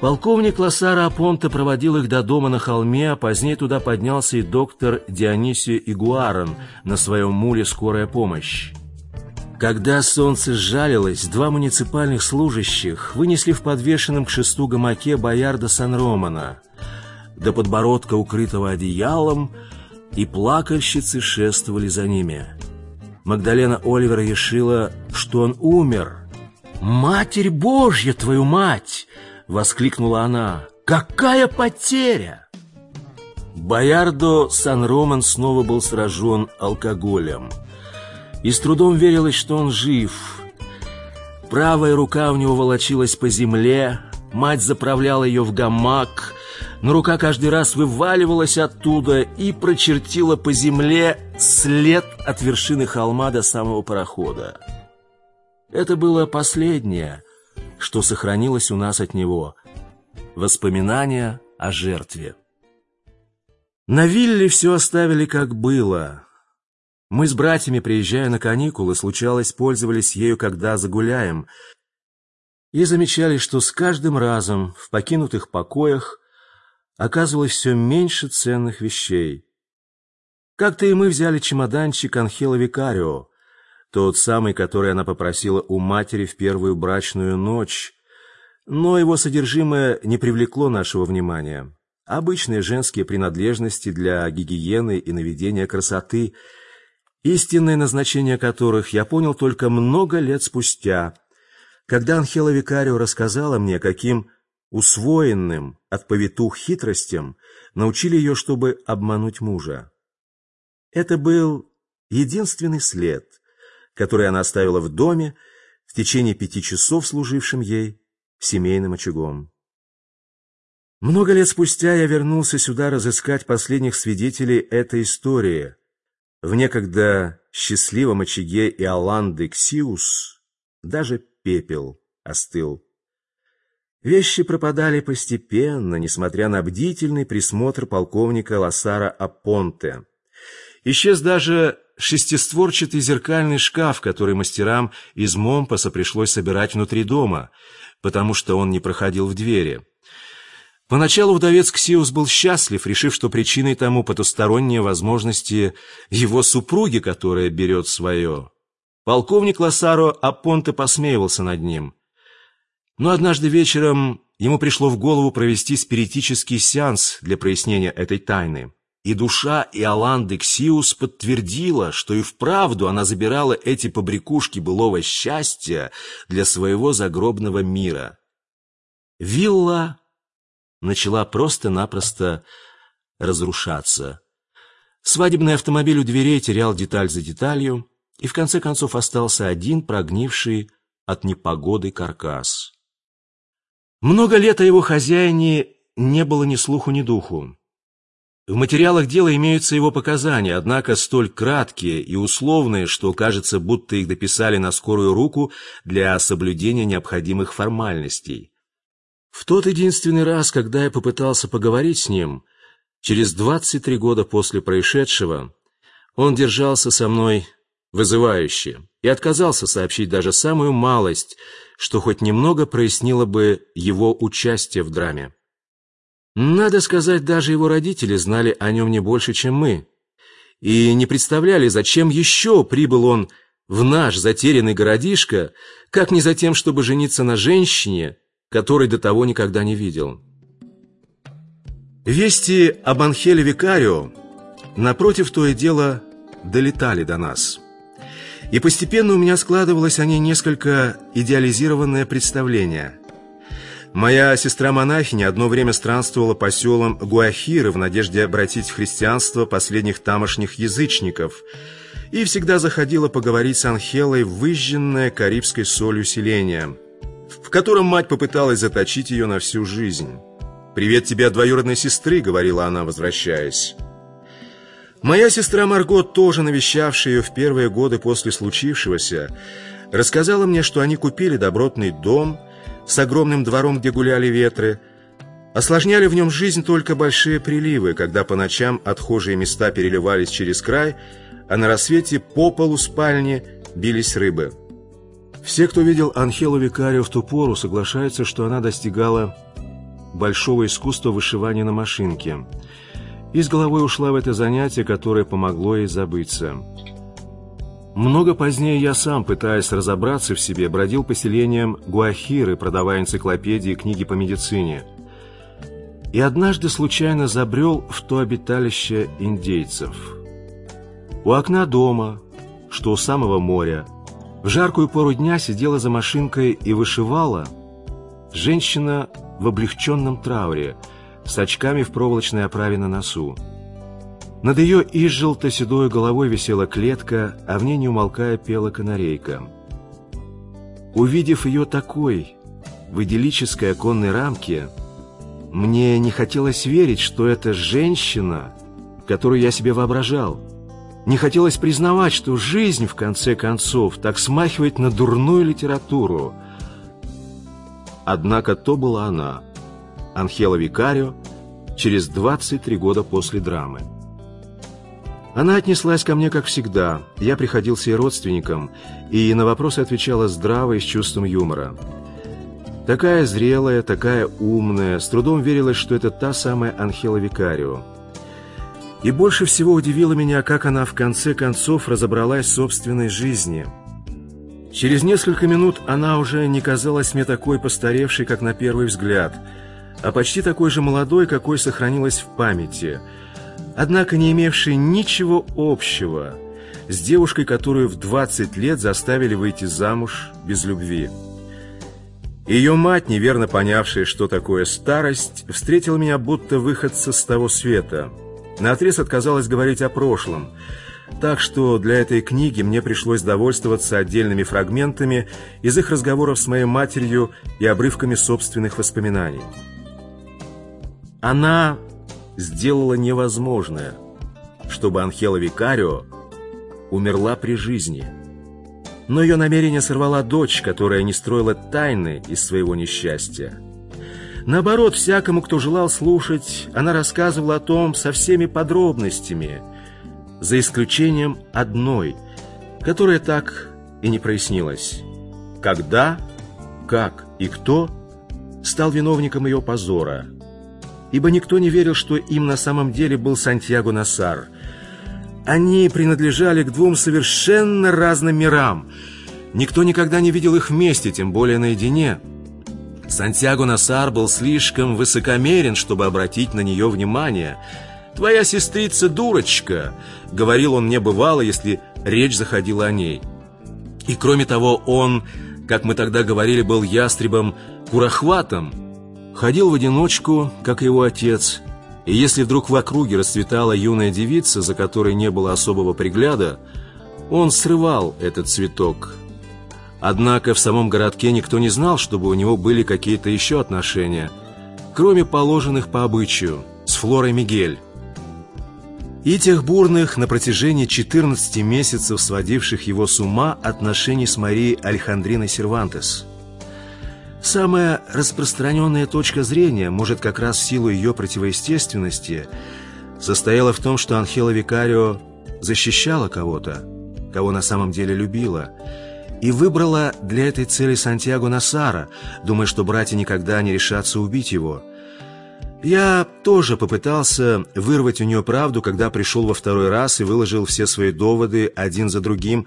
Полковник Лассара Апонте проводил их до дома на холме, а позднее туда поднялся и доктор Дионисио Игуарон на своем муле «Скорая помощь». Когда солнце сжалилось, два муниципальных служащих вынесли в подвешенном к шесту гамаке Боярда Сан-Романа, до подбородка укрытого одеялом, и плакальщицы шествовали за ними. Магдалена Оливер решила, что он умер. «Матерь Божья, твою мать!» — воскликнула она. «Какая потеря!» Боярдо Сан-Роман снова был сражен алкоголем. И с трудом верилось, что он жив. Правая рука у него волочилась по земле, мать заправляла ее в гамак, но рука каждый раз вываливалась оттуда и прочертила по земле след от вершины холма до самого парохода. Это было последнее, что сохранилось у нас от него. Воспоминания о жертве. На вилле все оставили как было. Мы с братьями, приезжая на каникулы, случалось, пользовались ею, когда загуляем, и замечали, что с каждым разом в покинутых покоях оказывалось все меньше ценных вещей. Как-то и мы взяли чемоданчик Анхела Викарио, тот самый, который она попросила у матери в первую брачную ночь, но его содержимое не привлекло нашего внимания. Обычные женские принадлежности для гигиены и наведения красоты, истинное назначение которых я понял только много лет спустя, когда Анхела Викарио рассказала мне, каким усвоенным от повитух хитростям научили ее, чтобы обмануть мужа. Это был единственный след, который она оставила в доме в течение пяти часов, служившим ей семейным очагом. Много лет спустя я вернулся сюда разыскать последних свидетелей этой истории. В некогда счастливом очаге Иоланды Ксиус даже пепел остыл. Вещи пропадали постепенно, несмотря на бдительный присмотр полковника Лассара Апонте. Исчез даже шестистворчатый зеркальный шкаф, который мастерам из Момпаса пришлось собирать внутри дома, потому что он не проходил в двери. Поначалу вдовец Ксиус был счастлив, решив, что причиной тому потусторонние возможности его супруги, которая берет свое. Полковник Лассаро Апонте посмеивался над ним – но однажды вечером ему пришло в голову провести спиритический сеанс для прояснения этой тайны. И душа Иоланды Ксиус подтвердила, что и вправду она забирала эти побрякушки былого счастья для своего загробного мира. Вилла начала просто-напросто разрушаться. Свадебный автомобиль у дверей терял деталь за деталью, и в конце концов остался один прогнивший от непогоды каркас. Много лет о его хозяине не было ни слуху, ни духу. В материалах дела имеются его показания, однако столь краткие и условные, что кажется, будто их дописали на скорую руку для соблюдения необходимых формальностей. В тот единственный раз, когда я попытался поговорить с ним, через 23 года после происшедшего, он держался со мной вызывающе и отказался сообщить даже самую малость, что хоть немного прояснило бы его участие в драме. Надо сказать, даже его родители знали о нем не больше, чем мы, и не представляли, зачем еще прибыл он в наш затерянный городишко, как не за тем, чтобы жениться на женщине, которой до того никогда не видел. Вести об Анхеле Викарио, напротив, то и дело долетали до нас. И постепенно у меня складывалось о ней несколько идеализированное представление. Моя сестра-монахиня одно время странствовала по селам Гуахиры в надежде обратить в христианство последних тамошних язычников и всегда заходила поговорить с Анхелой выжженное карибской солью селение, в котором мать попыталась заточить ее на всю жизнь. «Привет тебе от двоюродной сестры», — говорила она, возвращаясь. Моя сестра Марго, тоже навещавшая ее в первые годы после случившегося, рассказала мне, что они купили добротный дом с огромным двором, где гуляли ветры, осложняли в нем жизнь только большие приливы, когда по ночам отхожие места переливались через край, а на рассвете по полу спальни бились рыбы. Все, кто видел Анхелу Викарио в ту пору, соглашаются, что она достигала большого искусства вышивания на машинке. И с головой ушла в это занятие, которое помогло ей забыться. Много позднее я сам, пытаясь разобраться в себе, бродил по селениям Гуахиры, продавая энциклопедии и книги по медицине. И однажды случайно забрел в то обиталище индейцев. У окна дома, что у самого моря, в жаркую пору дня сидела за машинкой и вышивала женщина в облегченном трауре, с очками в проволочной оправе на носу. Над ее изжелто-седой головой висела клетка, а в ней не умолкая пела канарейка. Увидев ее такой, в идиллической оконной рамке, мне не хотелось верить, что это женщина, которую я себе воображал. Не хотелось признавать, что жизнь, в конце концов, так смахивает на дурную литературу. Однако то была она, Анхела Викарио, через 23 года после драмы. Она отнеслась ко мне как всегда. Я приходился ей родственником, и на вопросы отвечала здраво и с чувством юмора. Такая зрелая, такая умная, с трудом верилась, что это та самая Анхела Викарио. И больше всего удивило меня, как она в конце концов разобралась в собственной жизни. Через несколько минут она уже не казалась мне такой постаревшей, как на первый взгляд, а почти такой же молодой, какой сохранилась в памяти – однако не имевший ничего общего с девушкой, которую в 20 лет заставили выйти замуж без любви. Ее мать, неверно понявшая, что такое старость, встретила меня будто выходца с того света. Наотрез отказалась говорить о прошлом, так что для этой книги мне пришлось довольствоваться отдельными фрагментами из их разговоров с моей матерью и обрывками собственных воспоминаний. Она сделала невозможное, чтобы Анхела Викарио умерла при жизни. Но ее намерение сорвала дочь, которая не строила тайны из своего несчастья. Наоборот, всякому, кто желал слушать, она рассказывала о том со всеми подробностями, за исключением одной, которая так и не прояснилась. Когда, как и кто стал виновником ее позора – ибо никто не верил, что им на самом деле был Сантьяго Насар. Они принадлежали к двум совершенно разным мирам. Никто никогда не видел их вместе, тем более наедине. Сантьяго Насар был слишком высокомерен, чтобы обратить на нее внимание. «Твоя сестрица дурочка», — говорил он мне бывало, если речь заходила о ней. И кроме того, он, как мы тогда говорили, был ястребом-курохватом, Ходил в одиночку, как его отец, и если вдруг в округе расцветала юная девица, за которой не было особого пригляда, он срывал этот цветок. Однако в самом городке никто не знал, чтобы у него были какие-то еще отношения, кроме положенных по обычаю, с Флорой Мигель. И тех бурных на протяжении 14 месяцев сводивших его с ума отношений с Марией Альхандриной Сервантес – Самая распространенная точка зрения, может, как раз в силу ее противоестественности, состояла в том, что Анхела Викарио защищала кого-то, кого на самом деле любила, и выбрала для этой цели Сантьяго Насара, думая, что братья никогда не решатся убить его. Я тоже попытался вырвать у нее правду, когда пришел во второй раз и выложил все свои доводы один за другим,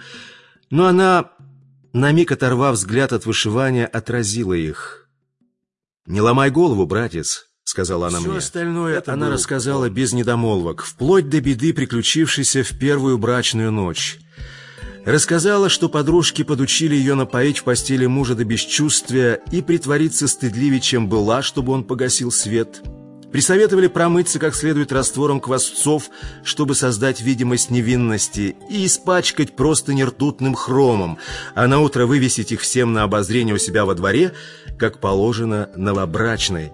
но она на миг оторвав взгляд от вышивания, отразила их. «Не ломай голову, братец», — сказала она Все мне. остальное Это она рассказала без недомолвок, вплоть до беды, приключившейся в первую брачную ночь. Рассказала, что подружки подучили ее напоить в постели мужа до бесчувствия и притвориться стыдливее, чем была, чтобы он погасил свет — Присоветовали промыться как следует раствором квасцов, чтобы создать видимость невинности, и испачкать просто нертутным хромом, а на утро вывесить их всем на обозрение у себя во дворе, как положено новобрачной.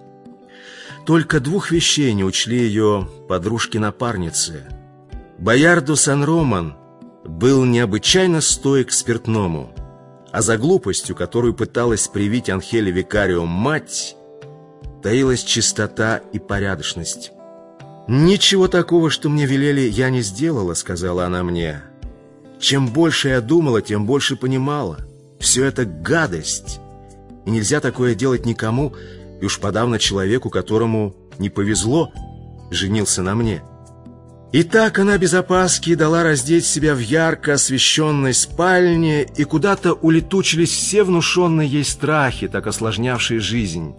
Только двух вещей не учли ее подружки-напарницы. Боярдо Сан-Роман был необычайно стоек к спиртному, а за глупостью, которую пыталась привить Анхеле Викарио мать, таилась чистота и порядочность. «Ничего такого, что мне велели, я не сделала», — сказала она мне. «Чем больше я думала, тем больше понимала. Все это гадость, и нельзя такое делать никому, и уж подавно человеку, которому не повезло, женился на мне. И так она без опаски дала раздеть себя в ярко освещенной спальне, и куда-то улетучились все внушенные ей страхи, так осложнявшие жизнь.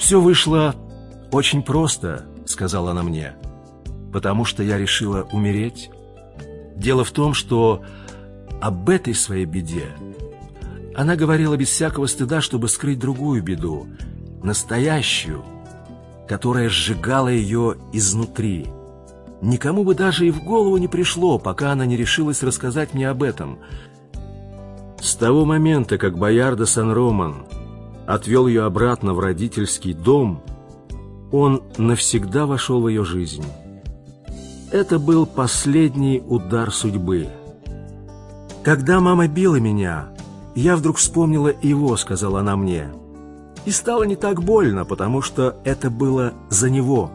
«Все вышло очень просто», — сказала она мне, «потому что я решила умереть. Дело в том, что об этой своей беде она говорила без всякого стыда, чтобы скрыть другую беду, настоящую, которая сжигала ее изнутри. Никому бы даже и в голову не пришло, пока она не решилась рассказать мне об этом. С того момента, как Боярда Сан-Роман отвел ее обратно в родительский дом, он навсегда вошел в ее жизнь. Это был последний удар судьбы. Когда мама била меня, я вдруг вспомнила его, сказала она мне. И стало не так больно, потому что это было за него.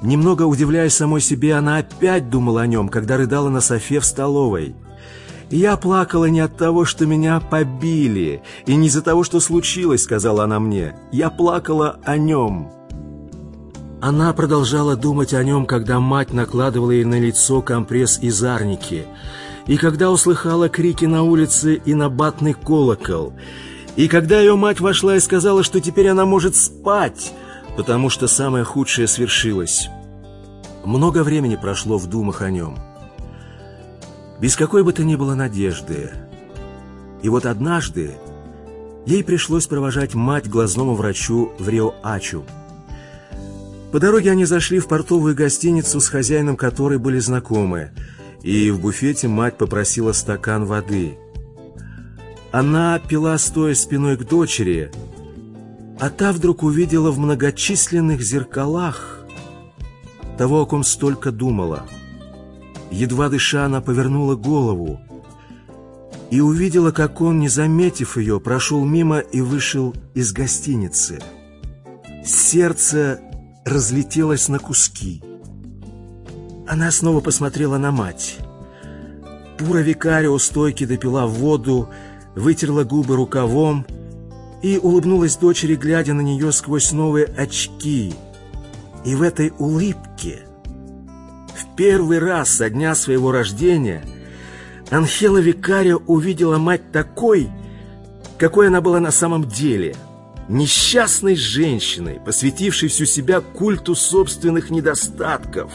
Немного удивляясь самой себе, она опять думала о нем, когда рыдала на софе в столовой. «Я плакала не от того, что меня побили, и не из-за того, что случилось», — сказала она мне. «Я плакала о нем». Она продолжала думать о нем, когда мать накладывала ей на лицо компресс из арники, и когда услыхала крики на улице и набатный колокол — и когда ее мать вошла и сказала, что теперь она может спать, потому что самое худшее свершилось. Много времени прошло в думах о нем. Без какой бы то ни было надежды. И вот однажды ей пришлось провожать мать глазному врачу в Рио-Ачу. По дороге они зашли в портовую гостиницу, с хозяином которой были знакомы, и в буфете мать попросила стакан воды – она пила стоя спиной к дочери, а та вдруг увидела в многочисленных зеркалах того, о ком столько думала. Едва дыша, она повернула голову и увидела, как он, не заметив ее, прошел мимо и вышел из гостиницы. Сердце разлетелось на куски. Она снова посмотрела на мать. Пура Викарио стойки допила воду вытерла губы рукавом и улыбнулась дочери, глядя на нее сквозь новые очки. И в этой улыбке, первый раз со дня своего рождения, Анхела Викарио увидела мать такой, какой она была на самом деле – несчастной женщиной, посвятившей всю себя культу собственных недостатков.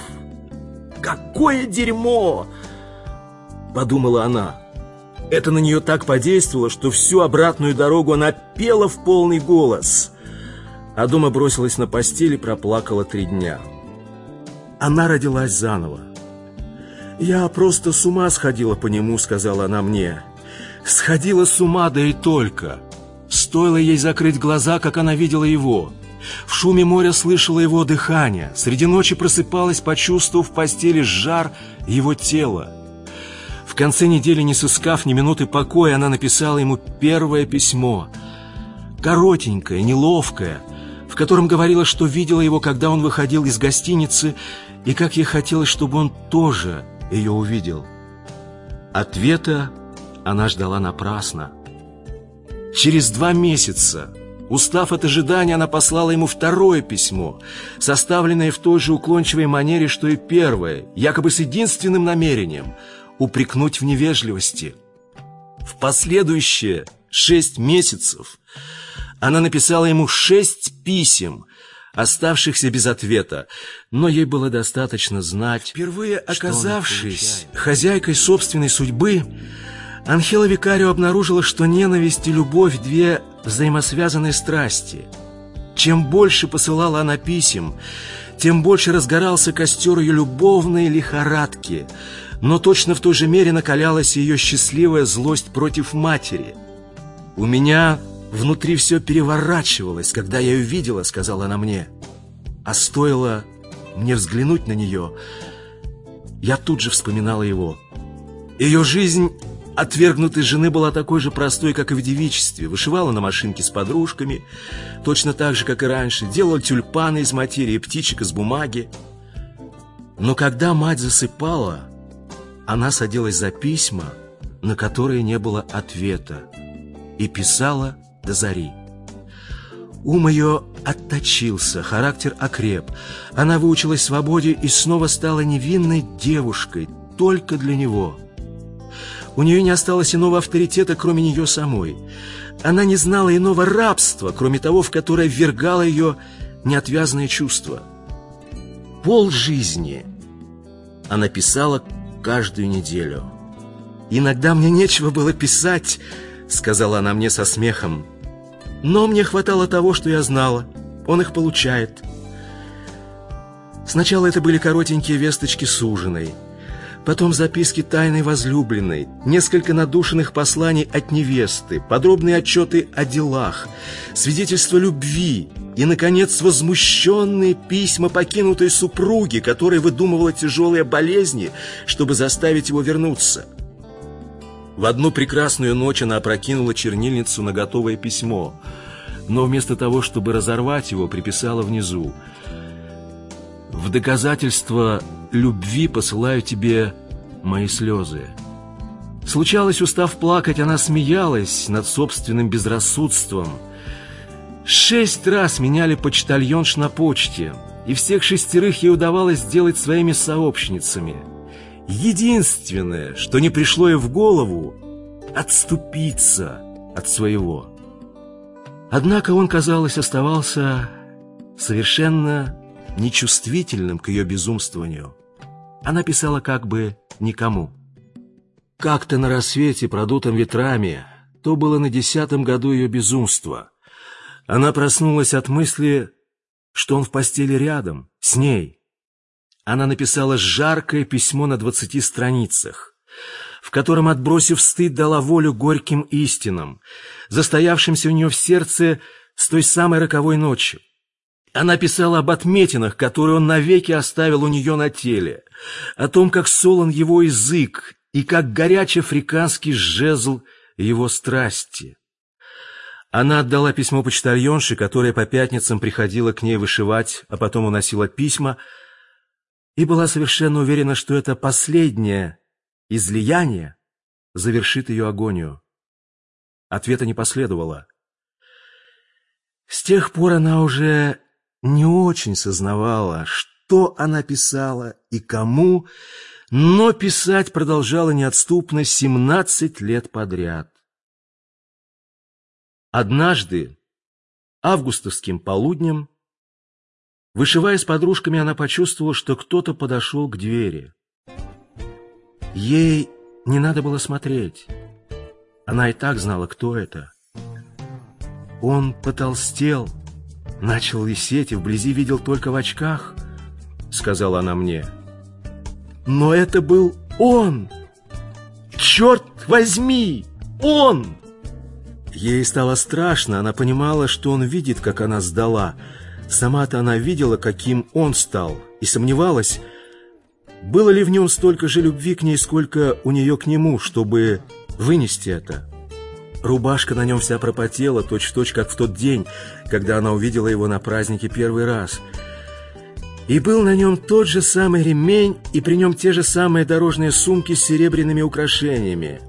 «Какое дерьмо!» – подумала она. Это на нее так подействовало, что всю обратную дорогу она пела в полный голос. А дома бросилась на постель и проплакала три дня. Она родилась заново. «Я просто с ума сходила по нему», — сказала она мне. «Сходила с ума, да и только». Стоило ей закрыть глаза, как она видела его. В шуме моря слышала его дыхание. Среди ночи просыпалась, почувствовав в постели жар его тела. В конце недели, не сыскав ни минуты покоя, она написала ему первое письмо. Коротенькое, неловкое, в котором говорила, что видела его, когда он выходил из гостиницы, и как ей хотелось, чтобы он тоже ее увидел. Ответа она ждала напрасно. Через два месяца, устав от ожидания, она послала ему второе письмо, составленное в той же уклончивой манере, что и первое, якобы с единственным намерением – упрекнуть в невежливости. В последующие шесть месяцев она написала ему шесть писем, оставшихся без ответа, но ей было достаточно знать, впервые оказавшись хозяйкой собственной судьбы, Анхела Викарио обнаружила, что ненависть и любовь – две взаимосвязанные страсти. Чем больше посылала она писем, тем больше разгорался костер ее любовной лихорадки – но точно в той же мере накалялась ее счастливая злость против матери. «У меня внутри все переворачивалось, когда я ее видела», — сказала она мне. А стоило мне взглянуть на нее, я тут же вспоминала его. Ее жизнь отвергнутой жены была такой же простой, как и в девичестве. Вышивала на машинке с подружками, точно так же, как и раньше. Делала тюльпаны из материи, птичек из бумаги. Но когда мать засыпала, она садилась за письма, на которые не было ответа, и писала до зари. Ум ее отточился, характер окреп. Она выучилась свободе и снова стала невинной девушкой, только для него. У нее не осталось иного авторитета, кроме нее самой. Она не знала иного рабства, кроме того, в которое ввергало ее неотвязное чувство. Пол жизни она писала каждую неделю. «Иногда мне нечего было писать», — сказала она мне со смехом. «Но мне хватало того, что я знала. Он их получает». Сначала это были коротенькие весточки с ужиной потом записки тайной возлюбленной, несколько надушенных посланий от невесты, подробные отчеты о делах, свидетельства любви и, наконец, возмущенные письма покинутой супруги, которая выдумывала тяжелые болезни, чтобы заставить его вернуться. В одну прекрасную ночь она опрокинула чернильницу на готовое письмо, но вместо того, чтобы разорвать его, приписала внизу в доказательство любви посылаю тебе мои слезы. Случалось, устав плакать, она смеялась над собственным безрассудством. Шесть раз меняли почтальонш на почте, и всех шестерых ей удавалось сделать своими сообщницами. Единственное, что не пришло ей в голову — отступиться от своего. Однако он, казалось, оставался совершенно нечувствительным к ее безумствованию. Она писала как бы никому. Как-то на рассвете, продутом ветрами, то было на десятом году ее безумства. Она проснулась от мысли, что он в постели рядом, с ней. Она написала жаркое письмо на двадцати страницах, в котором, отбросив стыд, дала волю горьким истинам, застоявшимся у нее в сердце с той самой роковой ночи. Она писала об отметинах, которые он навеки оставил у нее на теле, о том, как солон его язык и как горячий африканский жезл его страсти. Она отдала письмо почтальонше, которая по пятницам приходила к ней вышивать, а потом уносила письма, и была совершенно уверена, что это последнее излияние завершит ее агонию. Ответа не последовало. С тех пор она уже не очень сознавала, что она писала и кому, но писать продолжала неотступно 17 лет подряд. Однажды, августовским полуднем, вышивая с подружками, она почувствовала, что кто-то подошел к двери. Ей не надо было смотреть. Она и так знала, кто это. Он потолстел, Начал висеть и вблизи видел только в очках, сказала она мне. Но это был он! Черт возьми! Он! Ей стало страшно, она понимала, что он видит, как она сдала. Сама-то она видела, каким он стал, и сомневалась, было ли в нем столько же любви к ней, сколько у нее к нему, чтобы вынести это. Рубашка на нем вся пропотела, точь-в-точь, -точь, как в тот день, когда она увидела его на празднике первый раз. И был на нем тот же самый ремень, и при нем те же самые дорожные сумки с серебряными украшениями.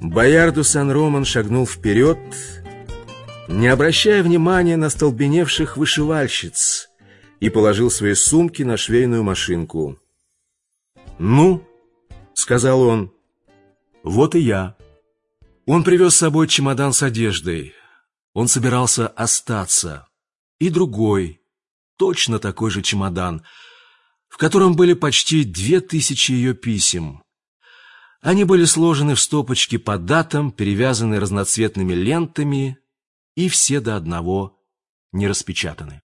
Боярду Сан-Роман шагнул вперед, не обращая внимания на столбеневших вышивальщиц, и положил свои сумки на швейную машинку. «Ну», — сказал он, — «вот и я». Он привез с собой чемодан с одеждой. Он собирался остаться. И другой, точно такой же чемодан, в котором были почти две тысячи ее писем. Они были сложены в стопочки по датам, перевязаны разноцветными лентами и все до одного не распечатаны.